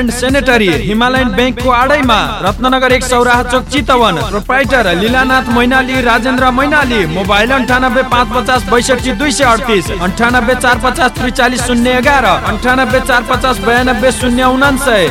Sanitary Himalayan ब्याङ्कको आडैमा रत्नगर एक सौराहा चोक चितवन प्रोपाइटर लिलानाथ मैनाली राजेन्द्र मैनाली मोबाइल अन्ठानब्बे पाँच पचास बैसठी दुई सय अडतिस अन्ठानब्बे चार पचास त्रिचालिस शून्य एघार अन्ठानब्बे चार पचास बयानब्बे शून्य उनान्सय।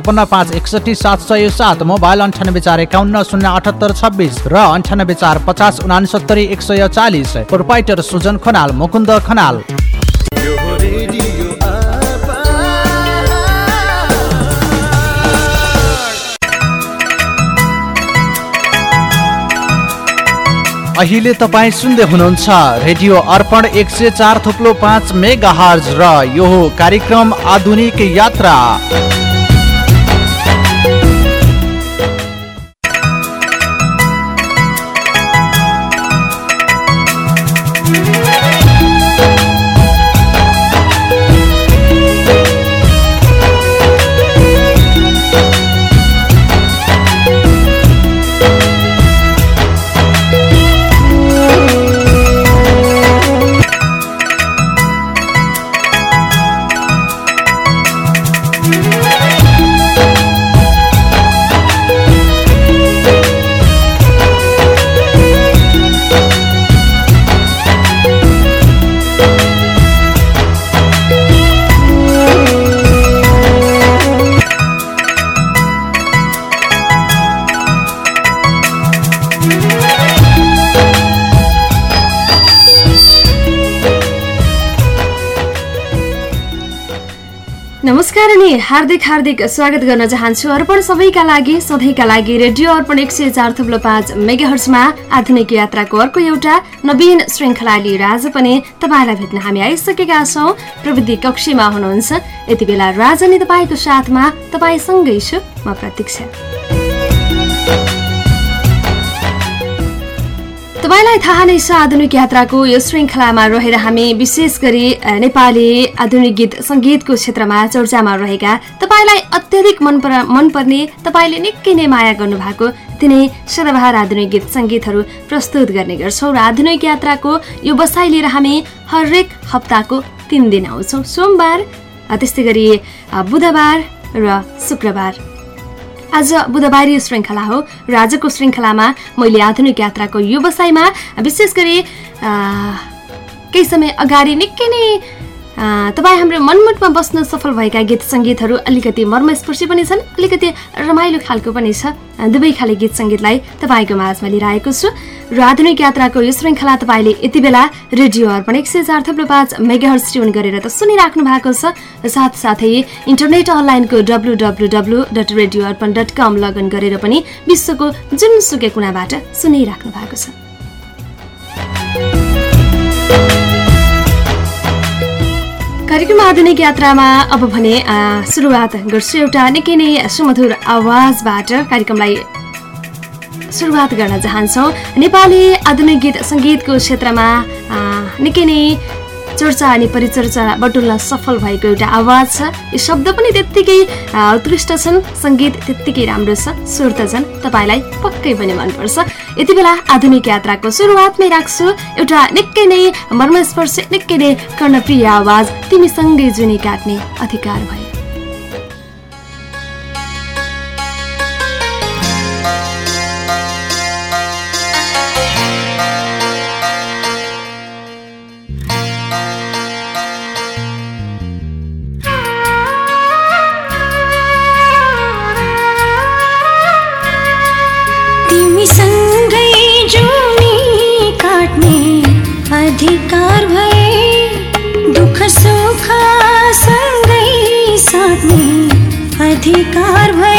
छपन्न पाँच एकसठी सात सय सात मोबाइल अन्ठानब्बे चार एकाउन्न शून्य अठहत्तर छब्बिस र अन्ठानब्बे चार पचास उनासत्तरी एक सय चालिस प्रोपाइटर सुजन खनाल मुकुन्द खनाल। अहिले तपाईँ सुन्दै हुनुहुन्छ रेडियो अर्पण एक सय चार थुप्लो पाँच मेगा हर्ज र यो कार्यक्रम आधुनिक यात्रा। अनि हार्दिक हार्दिक स्वागत गर्न चाहन्छु। अर्पण सबैका लागि सधैँका लागि रेडियो अर्पण एक सय चार थुप्लो पाँच मेगाहर्समा आधुनिक यात्राको अर्को एउटा नवीन श्रृङ्खला लिएर आज पनि तपाईँलाई भेट्न हामी आइसकेका छौँ। प्रविधि कक्षीमा हुनुहुन्छ। यति बेला राजनी तपाईँको साथमा तपाईँसँगै छु। म प्रतीक्षा। तपाईँलाई थाहा नै छ आधुनिक यात्राको यो श्रृङ्खलामा रहेर हामी विशेष गरी नेपाली आधुनिक गीत सङ्गीतको क्षेत्रमा चर्चामा रहेका तपाईँलाई अत्यधिक मन मनपर्ने तपाईँले निकै नै माया गर्नुभएको तिनै सदाबहार आधुनिक गीत सङ्गीतहरू प्रस्तुत गर्ने गर्छौँ र आधुनिक यात्राको यो बसाइ लिएर हामी हरेक हप्ताको तिन दिन आउँछौँ। सोमबार त्यस्तै गरी बुधबार र शुक्रबार। आज बुधबारी श्रृङ्खला हो। र आजको श्रृङ्खलामा मैले आधुनिक यात्राको व्यवसायमा विशेष गरी केही समय अगाडि निकै नै तपाईँ हाम्रो मनमुटमा बस्न सफल भएका गीत सङ्गीतहरू अलिकति मर्मस्पर्शी पनि छन् अलिकति रमाइलो खालको पनि छ। दुवै खाले गीत सङ्गीतलाई तपाईँको माझमा लिएर आएको छु। र आधुनिक यात्राको यो श्रृङ्खला तपाईँले यति बेला रेडियो अर्पण एक सय चार थप्लो पाँच मेगाहर्स ट्युन गरेर त सुनिराख्नु भएको छ। साथसाथै इन्टरनेट अनलाइनको W W W dot radio Arpan dot com log in गरेर पनि विश्वको जुनसुकै कुनाबाट सुनिराख्नु भएको छ। कार्यक्रम आधुनिक यात्रामा अब भने सुरुवात गर्छु एउटा निकै नै सुमधुर आवाजबाट कार्यक्रमलाई सुरुवात गर्न चाहन्छौँ। नेपाली आधुनिक गीत सङ्गीतको क्षेत्रमा निकै नै चर्चा अनि परिचर्चा बटुल्न सफल भएको एउटा आवाज छ। यो शब्द पनि त्यत्तिकै उत्कृष्ट छन्। सङ्गीत त्यत्तिकै राम्रो छ। स्वर त झन् तपाईँलाई पक्कै पनि मनपर्छ। यति बेला आधुनिक यात्राको सुरुवातमै राख्छु। एउटा निकै नै मर्मस्पर्श निकै नै कर्णप्रिय आवाज। तिमीसँगै जुनी काट्ने अधिकार भयो अधिकार भए दुःख सुख सँगै साट्ने अधिकार भए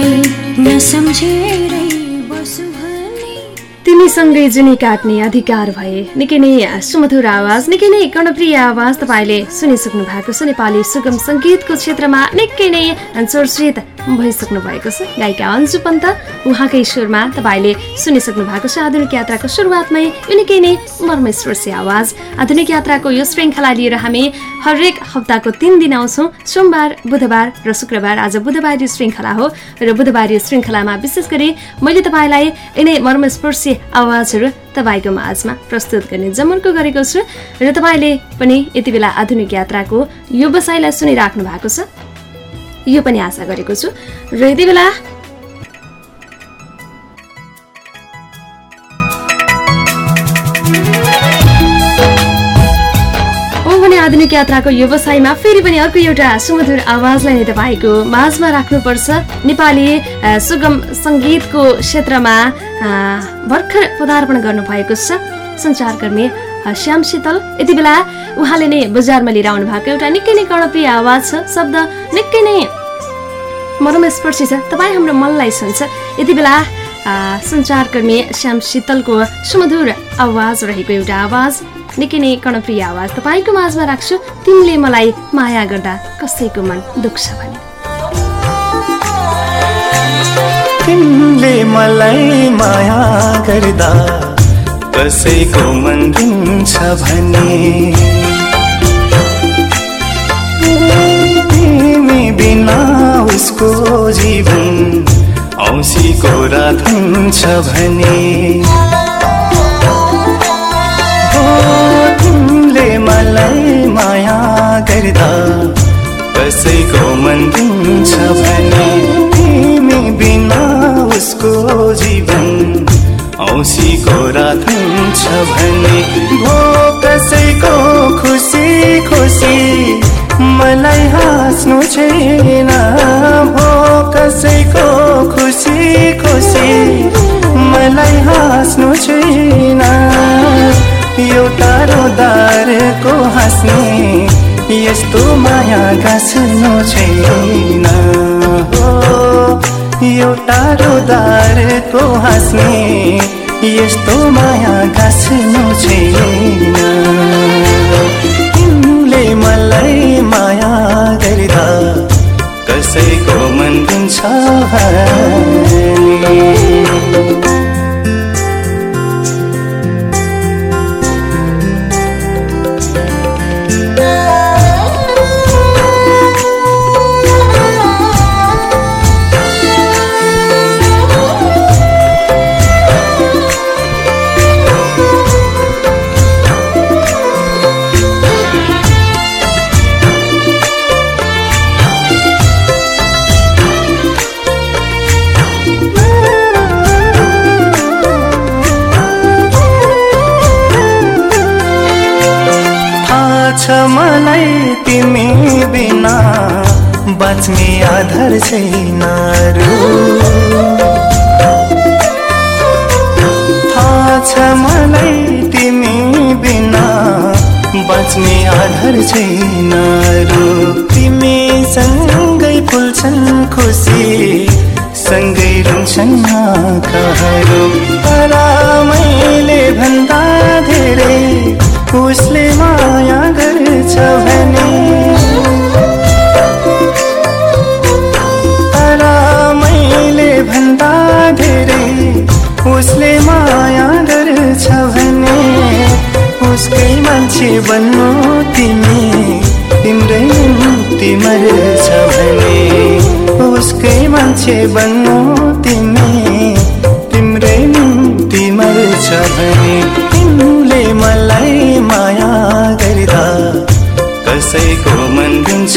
आई न समझे रही तिमीसँगै जुनी काट्ने अधिकार भए निकै नै सुमधुर आवाज निकै नै कर्णप्रिय आवाज तपाईँले सुनिसक्नु भएको छ। नेपाली सुगम सङ्गीतको क्षेत्रमा निकै नै चर्चित भइसक्नु भएको छ। गायिका अन्जु पन्त उहाँकै स्वरमा तपाईँले सुनिसक्नु भएको छ। आधुनिक यात्राको सुरुवातमै यो निकै नै मर्मस्पर्शी आवाज। आधुनिक यात्राको यो श्रृङ्खला लिएर हामी हरेक हप्ताको तिन दिन आउँछौँ। सोमबार बुधबार र शुक्रबार आज बुधबारी श्रृङ्खला हो। र बुधबारी श्रृङ्खलामा विशेष गरी मैले तपाईँलाई यिनै मर्मस्पर्शी आवाजहरू तपाईँको माझमा प्रस्तुत गर्ने जमर्को गरेको छु र तपाईँले पनि यति बेला आधुनिक यात्राको व्यवसायलाई सुनिराख्नु भएको छ। यो पनि आशा गरेको छु। र यति बेला आधुनिक यात्राको व्यवसायमा फेरि पनि अर्को एउटा सुमधुर आवाजलाई नै तपाईँको माझमा राख्नुपर्छ। नेपाली सुगम सङ्गीतको क्षेत्रमा भर्खर पदार्पण गर्नुभएको छ। सञ्चारकर्मी श्याम शीतल। यति बेला उहाँले नै बजारमा लिएर आउनु भएको एउटा निकै नै कर्णप्रिय आवाज छ। शब्द निकै नै मर्मस्पर्शी छ। तपाईँ हाम्रो मनलाई छन्छ यति बेला सञ्चारकर्मी श्याम शीतलको सुमधुर आवाज रहेको एउटा आवाज। निकै नै कर्णप्रिय आवाज तपाईँको माझमा राख्छु। तिमीले मलाई माया गर्दा कसैको मन दुख्छ भने। तिमीले मलाई माया गर्दा कसैको मन दिन्छ भने। तिमी बिना उसको जीवन औँसीको रात हुन्छ भने। तिमीले मलाई माया गर्दा कसैको मन दिन्छ भने तिमी बिना उसको जीवन। औँसीको रात हुन्छ भने भो कसैको खुसी खुसी मलाई हाँस्नु छैन भो कसैको खुसी खुसी मलाई हाँस्नु छैन। एउटा रोदारको हाँस्ने यस्तो माया गाँच्नु छैन। एउटा रोदारको हाँस्ने यस्तो माया गाँच्नु छैन। तिमीले मलाई माया गर्दा कसैको मन दिन्छ आधार छैन थाहा छ मलाई तिमी बिना बाँच्ने आधार छैन रू तिमी सँगै फुल्छन् खुसी सँगै रुन्छन् आँखाहरू। तर मैले भन्दा धेरै उसले माया उसले माया गर्छ भने उसकै मान्छे बन्नु तिमी तिम्रै निम्ति मर्छ भने उसकै मान्छे बन्नु तिमी तिम्रै निम्ति मर्छ भने तिमीले मलाई माया गर्दा कसैको मन दिन्छ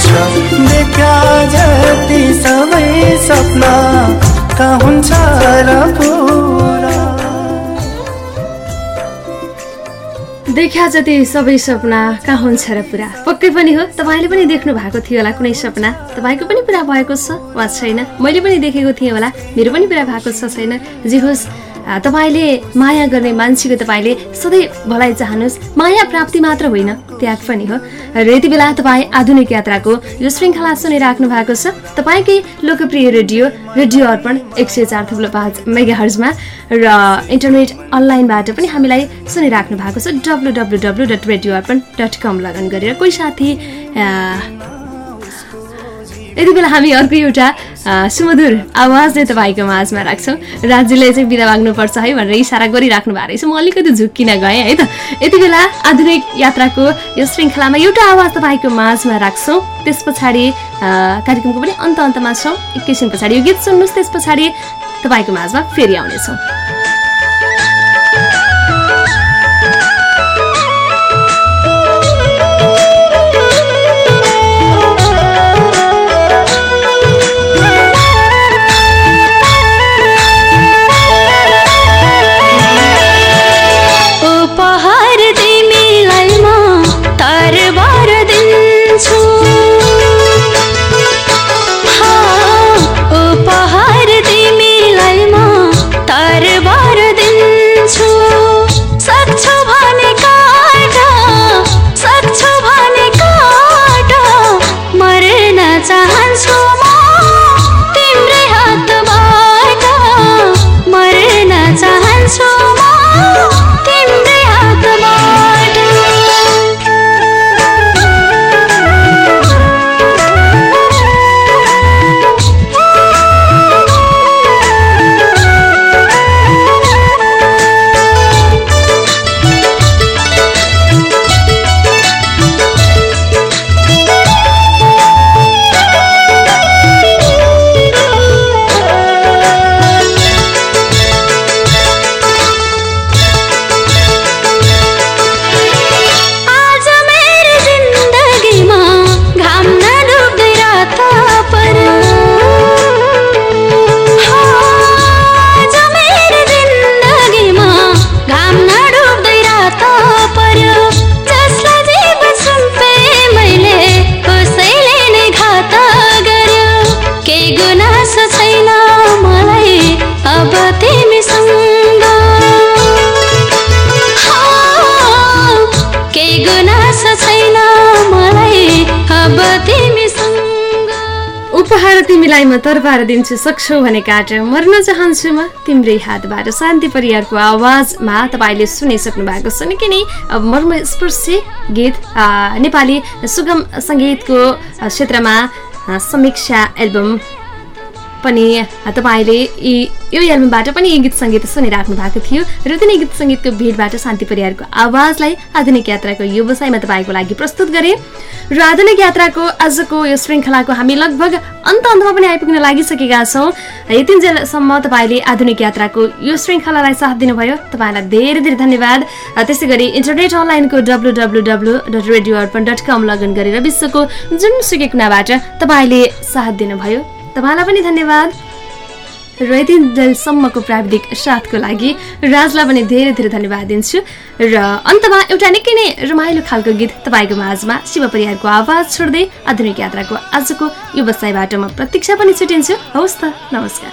देखा जति सबै सपना कहाँ हुन्छ र पुरा देखा जति सबै सपना कहाँ हुन्छ र पुरा पक्कै पनि हो तपाईँले पनि देख्नु भएको थियो होला कुनै सपना। तपाईँको पनि पुरा भएको छ वा छैन? मैले पनि देखेको थिएँ होला मेरो पनि पुरा भएको छ छैन। जे होस् तपाईँले माया गर्ने मान्छेको तपाईँले सधैँ भलाइ चाहनुहोस्। माया प्राप्ति मात्र होइन त्याग पनि हो। र यति बेला तपाईँ आधुनिक यात्राको यो श्रृङ्खला सुनिराख्नु भएको छ। तपाईँकै लोकप्रिय रेडियो रेडियो अर्पण एक सय चार थुप्रो पाँच मेगा हर्जमा र इन्टरनेट अनलाइनबाट पनि हामीलाई सुनिराख्नु भएको छ। W W W dot radio Arpan dot com log in गरेर। कोही साथी यति बेला हामी अर्को एउटा सुमधुर आवाज नै तपाईँको माझमा राख्छौँ। राज्यले चाहिँ बिदा माग्नुपर्छ है भनेर इसारा गरिराख्नु भएको रहेछ। म अलिकति झुक्किन गएँ है त। यति बेला आधुनिक यात्राको यो श्रृङ्खलामा एउटा आवाज तपाईँको माझमा राख्छौँ। त्यस पछाडि कार्यक्रमको पनि अन्त अन्तमा छौँ एकैछिन पछाडि यो गीत सुन्नुहोस्। त्यस पछाडि तपाईँको माझमा फेरि आउनेछौँ। उपहार तिमीलाई म तर्पार दिन्छु सक्छौ भने काट मर्न चाहन्छु म तिम्रै हातबाट शान्ति परिवारको आवाजमा तपाईँले सुनिसक्नु भएको छ निकै नै। मर्मस्पर्शी गीत नेपाली सुगम सङ्गीतको क्षेत्रमा समीक्षा एल्बम पनि तपाईँले यी यो एल्बमबाट पनि यी गीत सङ्गीत सुनिराख्नु भएको थियो र तिनै गीत सङ्गीतको भिडबाट शान्ति परिवारको आवाजलाई आधुनिक यात्राको व्यवसायमा तपाईँको लागि प्रस्तुत गरेँ। र आधुनिक यात्राको आजको यो श्रृङ्खलाको हामी लगभग अन्त अन्तमा पनि आइपुग्न लागिसकेका छौँ। यतिन्जेलसम्म तपाईँले आधुनिक यात्राको यो श्रृङ्खलालाई साथ दिनुभयो। तपाईँलाई धेरै धेरै धन्यवाद। त्यसै गरी इन्टरनेट अनलाइनको W W W dot radio Arpan dot com log in गरेर विश्वको जुनसुकै कुनाबाट तपाईँले साथ दिनुभयो। तपाईँलाई पनि धन्यवाद। र यति जेलसम्मको प्राविधिक साथको लागि राजलाई पनि धेरै धेरै धन्यवाद दिन्छु। र अन्तमा एउटा निकै नै रमाइलो खालको गीत तपाईँको माझमा शिव परिवारको आवाज छोड्दै आधुनिक यात्राको आजको व्यवसायबाट म प्रतीक्षा पनि छुटिन्छु। हवस् त नमस्कार।